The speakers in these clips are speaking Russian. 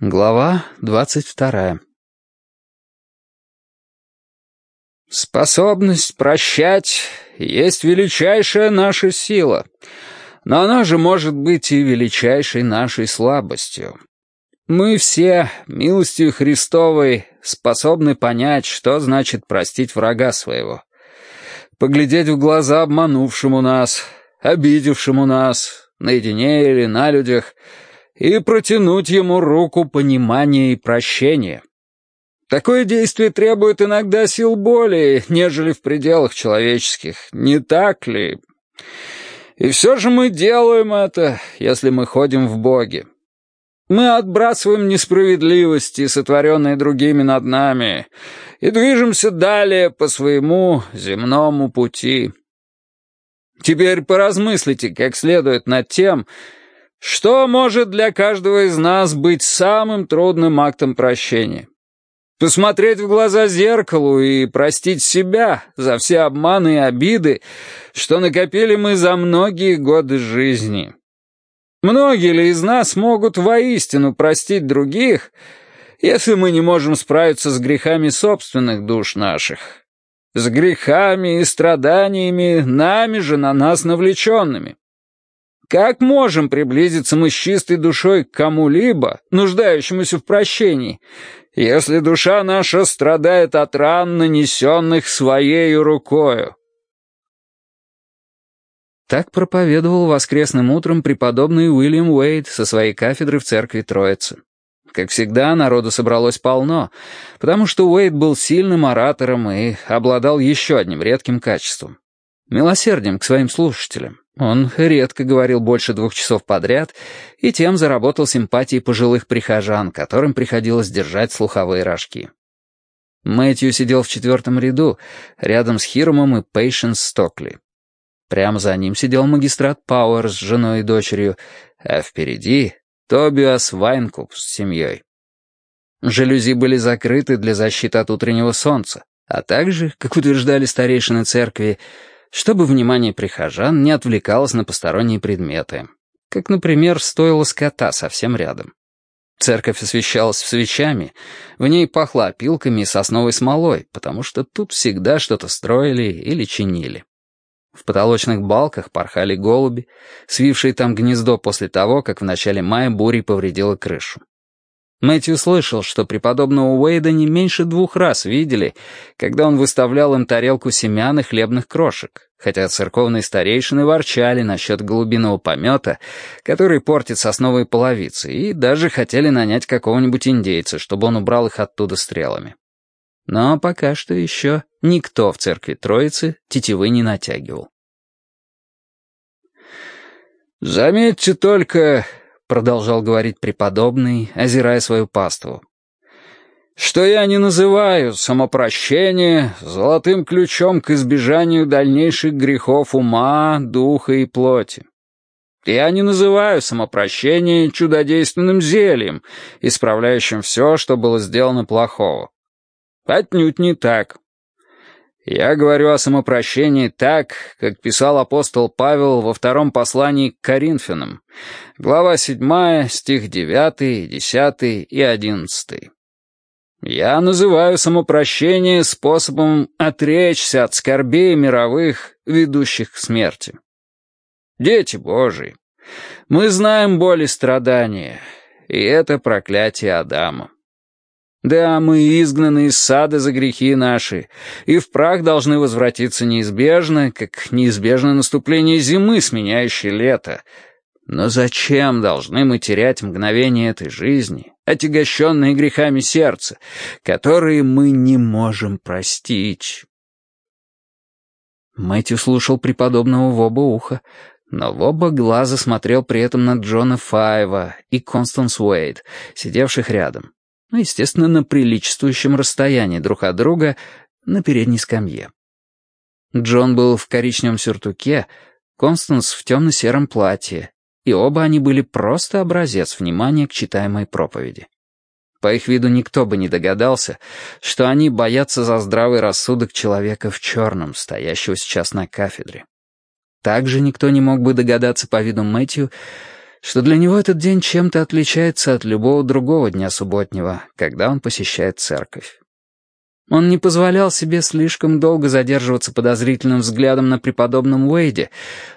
Глава двадцать вторая Способность прощать есть величайшая наша сила, но она же может быть и величайшей нашей слабостью. Мы все, милостью Христовой, способны понять, что значит простить врага своего. Поглядеть в глаза обманувшему нас, обидевшему нас, наедине или на людях — и протянуть ему руку понимания и прощения. Такое действие требует иногда сил более, нежели в пределах человеческих, не так ли? И все же мы делаем это, если мы ходим в Боге. Мы отбрасываем несправедливости, сотворенные другими над нами, и движемся далее по своему земному пути. Теперь поразмыслите как следует над тем, что может для каждого из нас быть самым трудным актом прощения? Посмотреть в глаза зеркалу и простить себя за все обманы и обиды, что накопили мы за многие годы жизни. Многие ли из нас могут воистину простить других, если мы не можем справиться с грехами собственных душ наших? С грехами и страданиями, нами же на нас навлеченными. Как можем приблизиться мы с чистой душой к кому-либо, нуждающемуся в прощении, если душа наша страдает от ран, нанесенных своей рукою? Так проповедовал воскресным утром преподобный Уильям Уэйд со своей кафедры в церкви Троицы. Как всегда, народу собралось полно, потому что Уэйд был сильным оратором и обладал еще одним редким качеством — милосердием к своим слушателям. Он редко говорил больше двух часов подряд и тем заработал симпатии пожилых прихожан, которым приходилось держать слуховые рожки. Мэтью сидел в четвертом ряду, рядом с Хиромом и Пейшенс Стокли. Прямо за ним сидел магистрат Пауэр с женой и дочерью, а впереди Тобиас Вайнкуп с семьей. Жалюзи были закрыты для защиты от утреннего солнца, а также, как утверждали старейшины церкви, чтобы внимание прихожан не отвлекалось на посторонние предметы, как, например, стоило скота совсем рядом. Церковь освещалась свечами, в ней пахло опилками и сосновой смолой, потому что тут всегда что-то строили или чинили. В потолочных балках порхали голуби, свившие там гнездо после того, как в начале мая бурей повредила крышу. Мэтью слышал, что преподобного Уэйда не меньше двух раз видели, когда он выставлял им тарелку семян и хлебных крошек, хотя церковные старейшины ворчали насчет голубиного помета, который портит сосновые половицы, и даже хотели нанять какого-нибудь индейца, чтобы он убрал их оттуда стрелами. Но пока что еще никто в церкви Троицы тетивы не натягивал. «Заметьте только, продолжал говорить преподобный, озирая свою паству, что я не называю самопрощение золотым ключом к избежанию дальнейших грехов ума, духа и плоти. Я не называю самопрощение чудодейственным зельем, исправляющим все, что было сделано плохого. Отнюдь не так. Я говорю о самопрощении так, как писал апостол Павел во втором послании к Коринфянам, глава 7, стих 9, 10 и 11. Я называю самопрощение способом отречься от скорбей мировых, ведущих к смерти. Дети Божии, мы знаем боль и страдания, и это проклятие Адама. Да, мы изгнаны из сада за грехи наши, и в прах должны возвратиться неизбежно, как неизбежно наступление зимы, сменяющей лето. Но зачем должны мы терять мгновение этой жизни, отягощенные грехами сердца, которые мы не можем простить? Мэтью слушал преподобного в оба уха, но в оба глаза смотрел при этом на Джона Файва и Констанс Уэйд, сидевших рядом ну, естественно, на приличествующем расстоянии друг от друга на передней скамье. Джон был в коричневом сюртуке, Констанс в темно-сером платье, и оба они были просто образец внимания к читаемой проповеди. По их виду никто бы не догадался, что они боятся за здравый рассудок человека в черном, стоящего сейчас на кафедре. Также никто не мог бы догадаться по виду Мэтью, что для него этот день чем-то отличается от любого другого дня субботнего, когда он посещает церковь. Он не позволял себе слишком долго задерживаться подозрительным взглядом на преподобном Уэйде,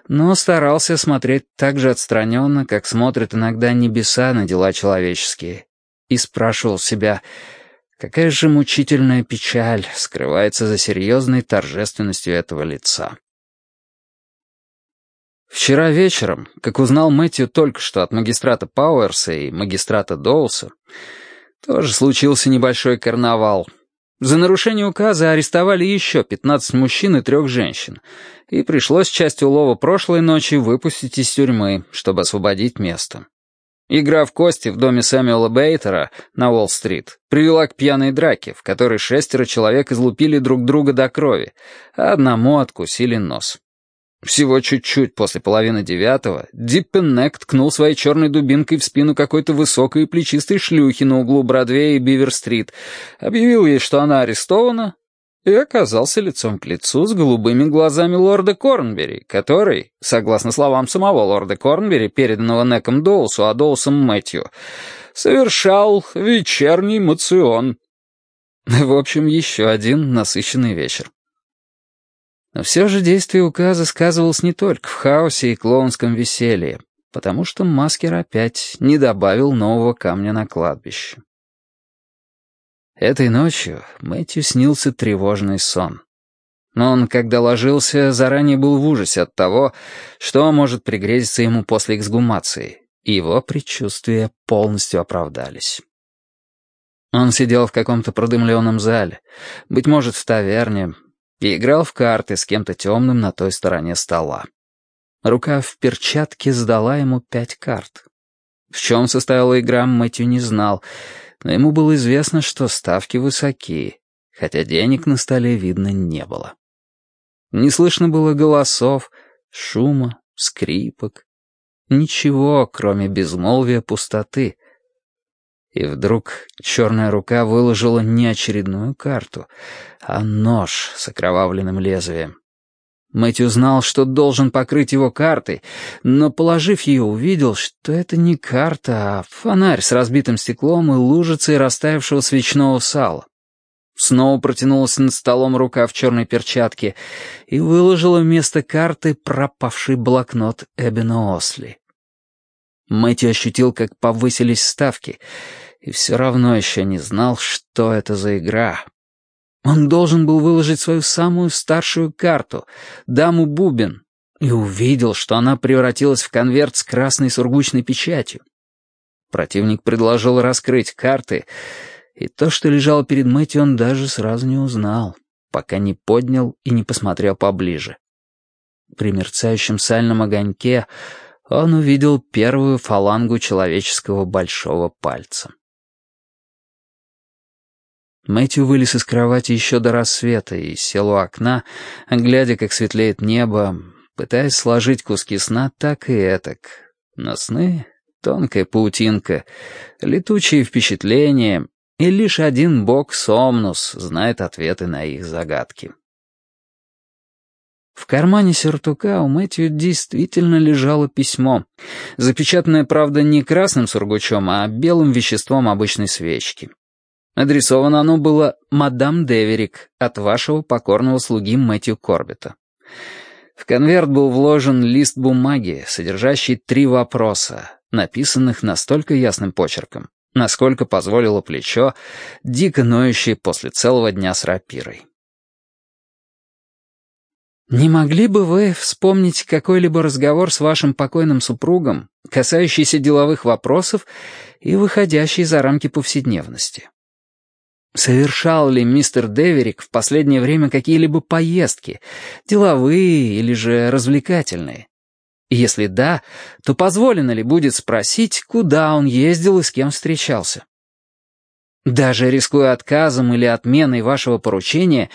но старался смотреть так же отстраненно, как смотрят иногда небеса на дела человеческие, и спрашивал себя, какая же мучительная печаль скрывается за серьезной торжественностью этого лица. Вчера вечером, как узнал Мэтью только что от магистрата Пауэрса и магистрата Доуса, тоже случился небольшой карнавал — за нарушение указа арестовали еще 15 мужчин и трех женщин, и пришлось часть улова прошлой ночи выпустить из тюрьмы, чтобы освободить место. Игра в кости в доме Сэмюэла Бейтера на Уолл-стрит привела к пьяной драке, в которой шестеро человек излупили друг друга до крови, а одному откусили нос. Всего чуть-чуть после половины девятого Диппеннек ткнул своей черной дубинкой в спину какой-то высокой и плечистой шлюхи на углу Бродвея и Бивер-стрит, объявил ей, что она арестована, и оказался лицом к лицу с голубыми глазами лорда Корнбери, который, согласно словам самого лорда Корнбери, переданного Неком Доусу, а Доусом Мэтью, совершал вечерний мацион. В общем, еще один насыщенный вечер. Но все же действие указа сказывалось не только в хаосе и клоунском веселье, потому что Маскер опять не добавил нового камня на кладбище. Этой ночью Мэтью снился тревожный сон. Но он, когда ложился, заранее был в ужасе от того, что может пригрезиться ему после эксгумации, и его предчувствия полностью оправдались. Он сидел в каком-то продымленном зале, быть может, в таверне, и играл в карты с кем-то темным на той стороне стола. Рука в перчатке сдала ему пять карт. В чем состояла игра, Мэтью не знал, но ему было известно, что ставки высоки, хотя денег на столе видно не было. Не слышно было голосов, шума, скрипок. Ничего, кроме безмолвия пустоты. И вдруг черная рука выложила не очередную карту, а нож с окровавленным лезвием. Мэтью знал, что должен покрыть его картой, но, положив ее, увидел, что это не карта, а фонарь с разбитым стеклом и лужицей растаявшего свечного сала. Снова протянулась над столом рука в черной перчатке и выложила вместо карты пропавший блокнот Эбена Осли. Мэтью ощутил, как повысились ставки, и все равно еще не знал, что это за игра. Он должен был выложить свою самую старшую карту, даму Бубен, и увидел, что она превратилась в конверт с красной сургучной печатью. Противник предложил раскрыть карты, и то, что лежало перед Мэтью, он даже сразу не узнал, пока не поднял и не посмотрел поближе. При мерцающем сальном огоньке он увидел первую фалангу человеческого большого пальца. Мэтью вылез из кровати еще до рассвета и сел у окна, глядя, как светлеет небо, пытаясь сложить куски сна так и этак. Но сны — тонкая паутинка, летучие впечатления, и лишь один бог Сомнус знает ответы на их загадки. В кармане сюртука у Мэтью действительно лежало письмо, запечатанное, правда, не красным сургучом, а белым веществом обычной свечки. Адресовано оно было «Мадам Деверик» от вашего покорного слуги Мэтью Корбета. В конверт был вложен лист бумаги, содержащий три вопроса, написанных настолько ясным почерком, насколько позволило плечо, дико ноющее после целого дня с рапирой. «Не могли бы вы вспомнить какой-либо разговор с вашим покойным супругом, касающийся деловых вопросов и выходящий за рамки повседневности?» Совершал ли мистер Деверик в последнее время какие-либо поездки, деловые или же развлекательные? Если да, то позволено ли будет спросить, куда он ездил и с кем встречался? Даже рискуя отказом или отменой вашего поручения,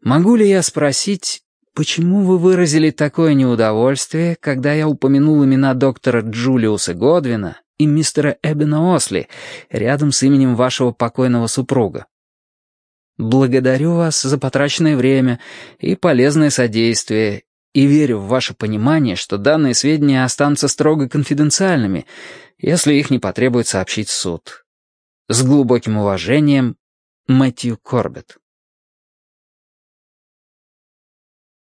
могу ли я спросить, почему вы выразили такое неудовольствие, когда я упомянул имена доктора Джулиуса Годвина и мистера Эбена Осли рядом с именем вашего покойного супруга? Благодарю вас за потраченное время и полезное содействие, и верю в ваше понимание, что данные сведения останутся строго конфиденциальными, если их не потребует сообщить суд. С глубоким уважением, Мэтью Корбетт.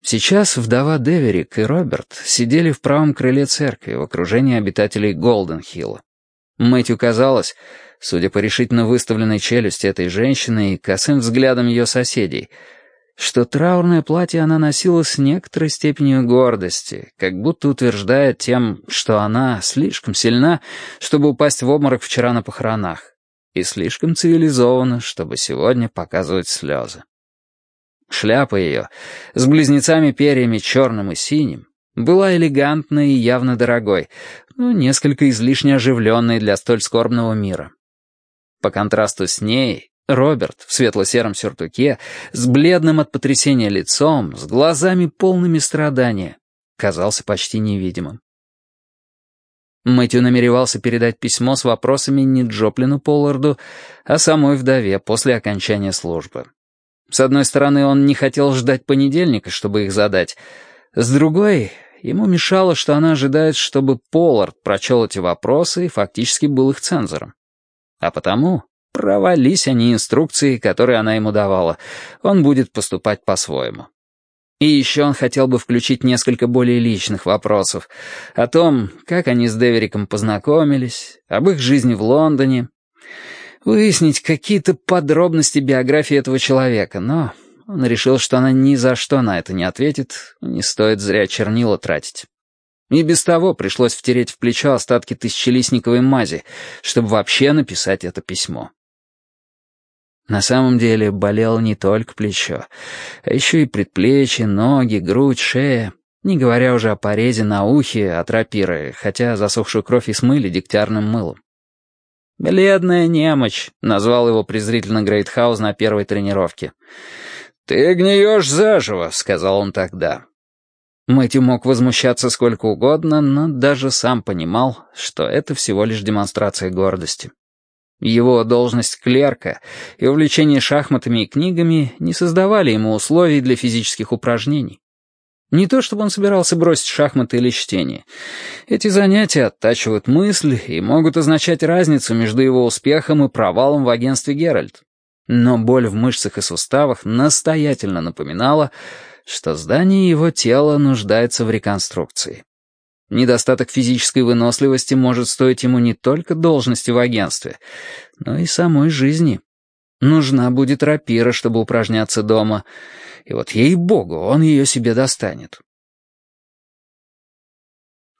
Сейчас вдова Деверик и Роберт сидели в правом крыле церкви в окружении обитателей Голденхилла. Мэтью казалось, судя по решительно выставленной челюсти этой женщины и косым взглядом ее соседей, что траурное платье она носила с некоторой степенью гордости, как будто утверждая тем, что она слишком сильна, чтобы упасть в обморок вчера на похоронах, и слишком цивилизована, чтобы сегодня показывать слезы. Шляпа ее, с близнецами-перьями черным и синим, была элегантной и явно дорогой, но несколько излишне оживленной для столь скорбного мира. По контрасту с ней, Роберт в светло-сером сюртуке, с бледным от потрясения лицом, с глазами полными страдания, казался почти невидимым. Мэтью намеревался передать письмо с вопросами не Джоплину Полларду, а самой вдове после окончания службы. С одной стороны, он не хотел ждать понедельника, чтобы их задать. С другой, ему мешало, что она ожидает, чтобы Поллард прочел эти вопросы и фактически был их цензором. А потому провались они инструкции, которые она ему давала. Он будет поступать по-своему. И еще он хотел бы включить несколько более личных вопросов о том, как они с Девериком познакомились, об их жизни в Лондоне, выяснить какие-то подробности биографии этого человека, но он решил, что она ни за что на это не ответит, не стоит зря чернила тратить. И без того пришлось втереть в плечо остатки тысячелистниковой мази, чтобы вообще написать это письмо. На самом деле болело не только плечо, а еще и предплечье, ноги, грудь, шея, не говоря уже о порезе на ухе от рапиры, хотя засохшую кровь и смыли дегтярным мылом. «Бледная немочь», — назвал его презрительно Грейтхаус на первой тренировке. «Ты гниешь заживо», — сказал он тогда. Мэтью мог возмущаться сколько угодно, но даже сам понимал, что это всего лишь демонстрация гордости. Его должность клерка и увлечение шахматами и книгами не создавали ему условий для физических упражнений. Не то чтобы он собирался бросить шахматы или чтение. Эти занятия оттачивают мысль и могут означать разницу между его успехом и провалом в агентстве «Геральт». Но боль в мышцах и суставах настоятельно напоминала, что здание его тела нуждается в реконструкции. Недостаток физической выносливости может стоить ему не только должности в агентстве, но и самой жизни. Нужна будет рапира, чтобы упражняться дома, и вот ей-богу, он ее себе достанет.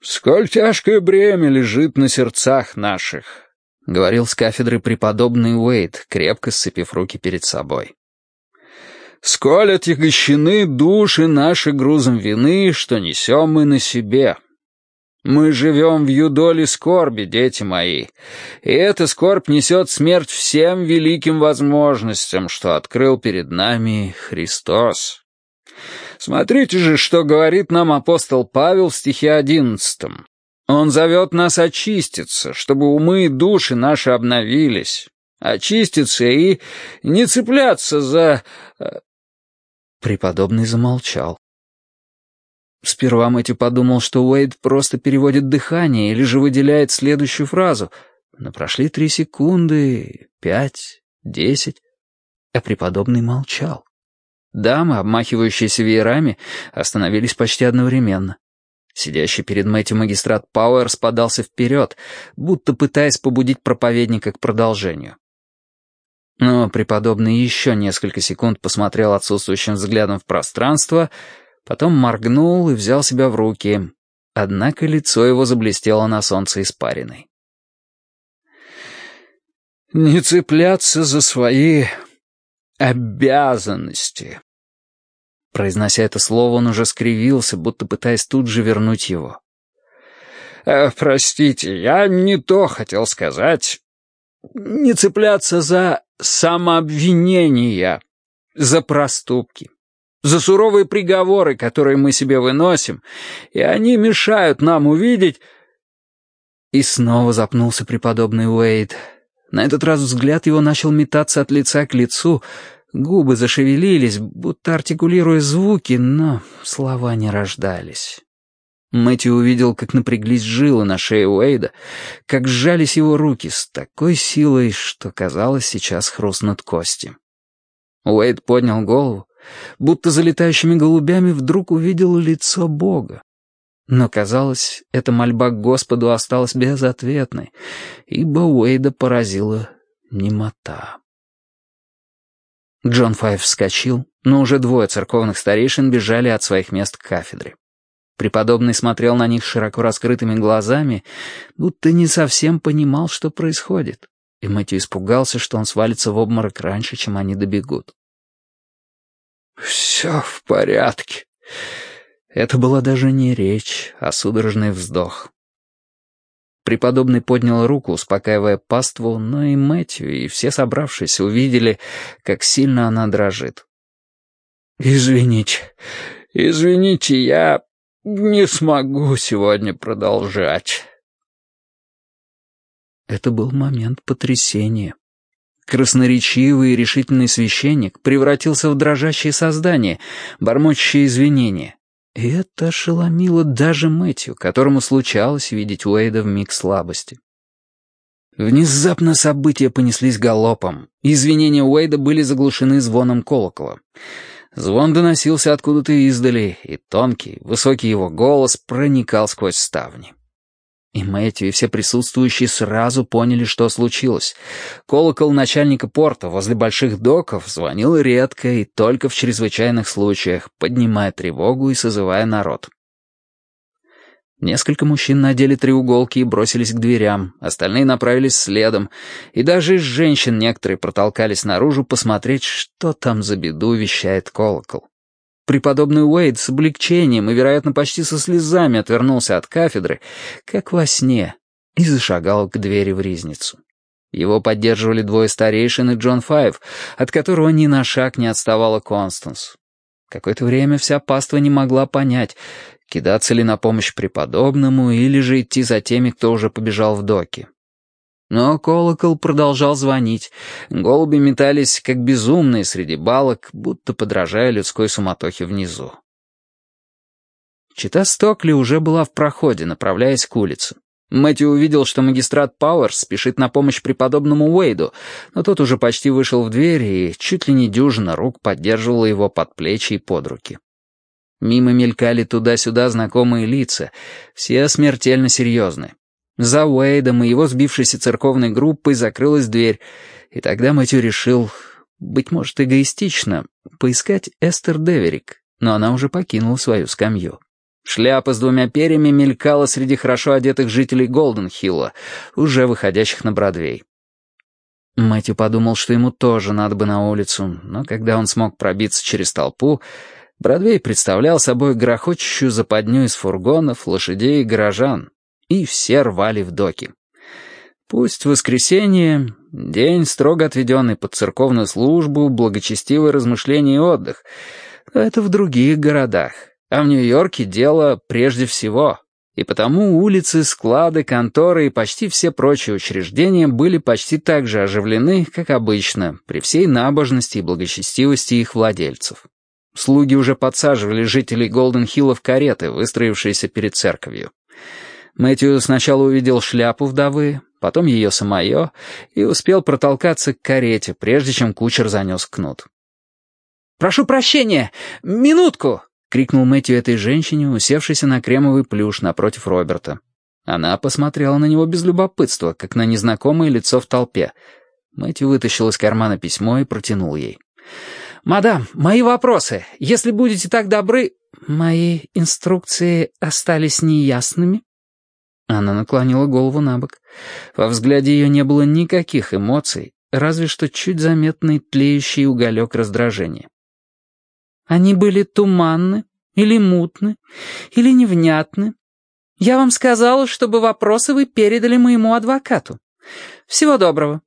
«Сколь тяжкое бремя лежит на сердцах наших», — говорил с кафедры преподобный Уэйт, крепко сцепив руки перед собой. «Сколь отягощены души наши грузом вины, что несем мы на себе». Мы живем в юдоле скорби, дети мои, и эта скорбь несет смерть всем великим возможностям, что открыл перед нами Христос. Смотрите же, что говорит нам апостол Павел в стихе одиннадцатом. Он зовет нас очиститься, чтобы умы и души наши обновились, очиститься и не цепляться за... Преподобный замолчал. Сперва Мэтью подумал, что Уэйд просто переводит дыхание или же выделяет следующую фразу. Но прошли три секунды, пять, десять, а преподобный молчал. Дамы, обмахивающиеся веерами, остановились почти одновременно. Сидящий перед Мэтью магистрат Пауэрс подался вперед, будто пытаясь побудить проповедника к продолжению. Но преподобный еще несколько секунд посмотрел отсутствующим взглядом в пространство — потом моргнул и взял себя в руки. Однако лицо его заблестело на солнце испариной. «Не цепляться за свои обязанности». Произнося это слово, он уже скривился, будто пытаясь тут же вернуть его. «Э, «Простите, я не то хотел сказать. Не цепляться за самообвинения, за проступки за суровые приговоры, которые мы себе выносим, и они мешают нам увидеть...» И снова запнулся преподобный Уэйд. На этот раз взгляд его начал метаться от лица к лицу, Губы зашевелились, будто артикулируя звуки, но слова не рождались. Мэтью увидел, как напряглись жилы на шее Уэйда, как сжались его руки с такой силой, что, казалось, сейчас хрустнут кости. Уэйд поднял голову, будто залетающими голубями вдруг увидел лицо Бога. Но, казалось, эта мольба к Господу осталась безответной, ибо Уэйда поразила немота. Джон Файв вскочил, но уже двое церковных старейшин бежали от своих мест к кафедре. Преподобный смотрел на них широко раскрытыми глазами, будто не совсем понимал, что происходит, и Мэтью испугался, что он свалится в обморок раньше, чем они добегут. «Все в порядке». Это была даже не речь, а судорожный вздох. Преподобный поднял руку, успокаивая паству, но и Мэтью, и все собравшиеся увидели, как сильно она дрожит. «Извините, извините, я не смогу сегодня продолжать». Это был момент потрясения. Красноречивый и решительный священник превратился в дрожащее создание, бормочущее извинения. И это ошеломило даже Мэтью, которому случалось видеть Уэйда в миг слабости. Внезапно события понеслись галопом. Извинения Уэйда были заглушены звоном колокола. Звон доносился откуда-то издали, и тонкий, высокий его голос проникал сквозь ставни. И Мэтью, и все присутствующие сразу поняли, что случилось. Колокол начальника порта возле больших доков звонил редко и только в чрезвычайных случаях, поднимая тревогу и созывая народ. Несколько мужчин надели треуголки и бросились к дверям, остальные направились следом, и даже из женщин некоторые протолкались наружу посмотреть, что там за беду вещает колокол. Преподобный Уэйд с облегчением и, вероятно, почти со слезами отвернулся от кафедры, как во сне, и зашагал к двери в ризницу. Его поддерживали двое старейшин и Джон Файв, от которого ни на шаг не отставала Констанс. Какое-то время вся паства не могла понять, кидаться ли на помощь преподобному или же идти за теми, кто уже побежал в доки. Но колокол продолжал звонить. Голуби метались, как безумные, среди балок, будто подражая людской суматохе внизу. Чита Стокли уже была в проходе, направляясь к улице. Мэтью увидел, что магистрат Пауэрс спешит на помощь преподобному Уэйду, но тот уже почти вышел в дверь, и чуть ли не дюжина рук поддерживала его под плечи и под руки. Мимо мелькали туда-сюда знакомые лица, все смертельно серьезные. За Уэйдом и его сбившейся церковной группой закрылась дверь, и тогда Мэтью решил, быть может, эгоистично, поискать Эстер Деверик, но она уже покинула свою скамью. Шляпа с двумя перьями мелькала среди хорошо одетых жителей Голденхилла, уже выходящих на Бродвей. Мэтью подумал, что ему тоже надо бы на улицу, но когда он смог пробиться через толпу, Бродвей представлял собой грохочущую западню из фургонов, лошадей и горожан, и все рвали в доки. Пусть воскресенье — день, строго отведенный под церковную службу, благочестивое размышление и отдых. Это в других городах. А в Нью-Йорке дело прежде всего. И потому улицы, склады, конторы и почти все прочие учреждения были почти так же оживлены, как обычно, при всей набожности и благочестивости их владельцев. Слуги уже подсаживали жителей Голден-Хилла в кареты, выстроившиеся перед церковью. Мэтью сначала увидел шляпу вдовы, потом ее самое, и успел протолкаться к карете, прежде чем кучер занес кнут. «Прошу прощения! Минутку!» — крикнул Мэтью этой женщине, усевшейся на кремовый плюш напротив Роберта. Она посмотрела на него без любопытства, как на незнакомое лицо в толпе. Мэтью вытащил из кармана письмо и протянул ей. «Мадам, мои вопросы. Если будете так добры...» «Мои инструкции остались неясными?» Она наклонила голову на бок. Во взгляде ее не было никаких эмоций, разве что чуть заметный тлеющий уголек раздражения. «Они были туманны или мутны, или невнятны. Я вам сказала, чтобы вопросы вы передали моему адвокату. Всего доброго».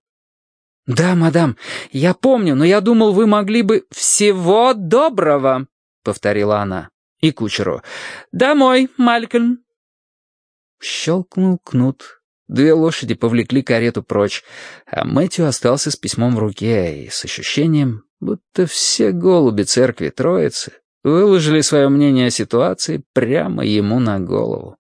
«Да, мадам, я помню, но я думал, вы могли бы...» «Всего доброго», — повторила она. И кучеру. «Домой, Малькольм». Щелкнул кнут. Две лошади повлекли карету прочь, а Мэтью остался с письмом в руке и с ощущением, будто все голуби церкви Троицы выложили свое мнение о ситуации прямо ему на голову.